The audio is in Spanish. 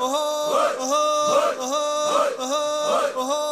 ojo, ojo, ojo, ojo, ojo.